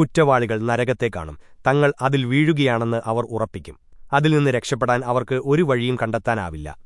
കുറ്റവാളികൾ നരകത്തെ കാണും. തങ്ങൾ അതിൽ വീഴുകയാണെന്ന് അവർ ഉറപ്പിക്കും. അതിൽ നിന്ന് രക്ഷപ്പെടാൻ അവർക്ക് ഒരു വഴിയും കണ്ടെത്താനാവില്ല.